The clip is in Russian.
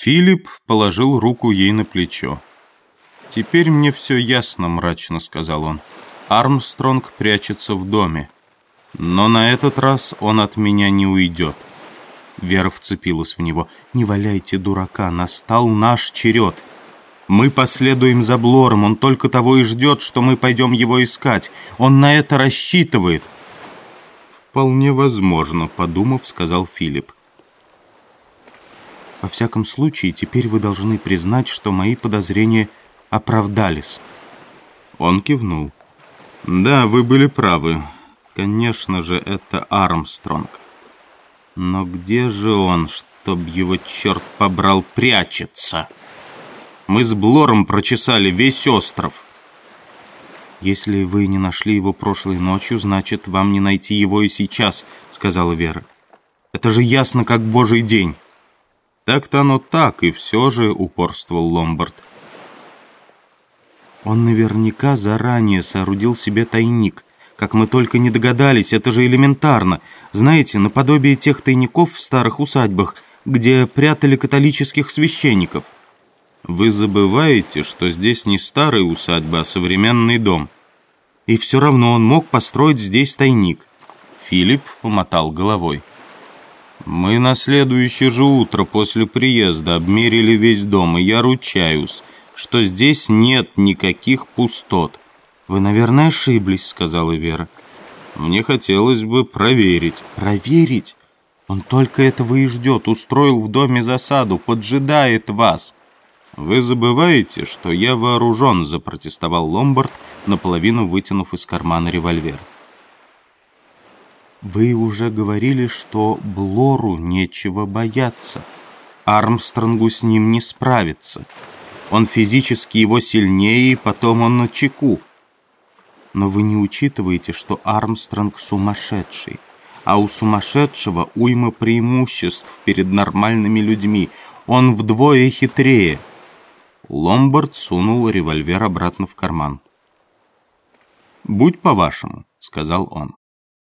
Филипп положил руку ей на плечо. «Теперь мне все ясно», — мрачно сказал он. «Армстронг прячется в доме. Но на этот раз он от меня не уйдет». Вера вцепилась в него. «Не валяйте дурака, настал наш черед. Мы последуем за Блором, он только того и ждет, что мы пойдем его искать. Он на это рассчитывает». «Вполне возможно», — подумав, сказал Филипп. «Во всяком случае, теперь вы должны признать, что мои подозрения оправдались». Он кивнул. «Да, вы были правы. Конечно же, это Армстронг. Но где же он, чтоб его черт побрал, прячется? Мы с Блором прочесали весь остров». «Если вы не нашли его прошлой ночью, значит, вам не найти его и сейчас», — сказала Вера. «Это же ясно, как божий день». «Так-то оно так, и все же», — упорствовал Ломбард. Он наверняка заранее соорудил себе тайник. Как мы только не догадались, это же элементарно. Знаете, наподобие тех тайников в старых усадьбах, где прятали католических священников. Вы забываете, что здесь не старая усадьба, а современный дом. И все равно он мог построить здесь тайник. Филипп помотал головой. Мы на следующее же утро после приезда обмерили весь дом, и я ручаюсь, что здесь нет никаких пустот. «Вы, наверное, ошиблись», — сказала Вера. «Мне хотелось бы проверить». «Проверить? Он только этого и ждет. Устроил в доме засаду, поджидает вас». «Вы забываете, что я вооружен», — запротестовал Ломбард, наполовину вытянув из кармана револьвер. «Вы уже говорили, что Блору нечего бояться. Армстронгу с ним не справиться». Он физически его сильнее, и потом он на чеку. Но вы не учитываете, что Армстронг сумасшедший. А у сумасшедшего уйма преимуществ перед нормальными людьми. Он вдвое хитрее. Ломбард сунул револьвер обратно в карман. «Будь по-вашему», — сказал он.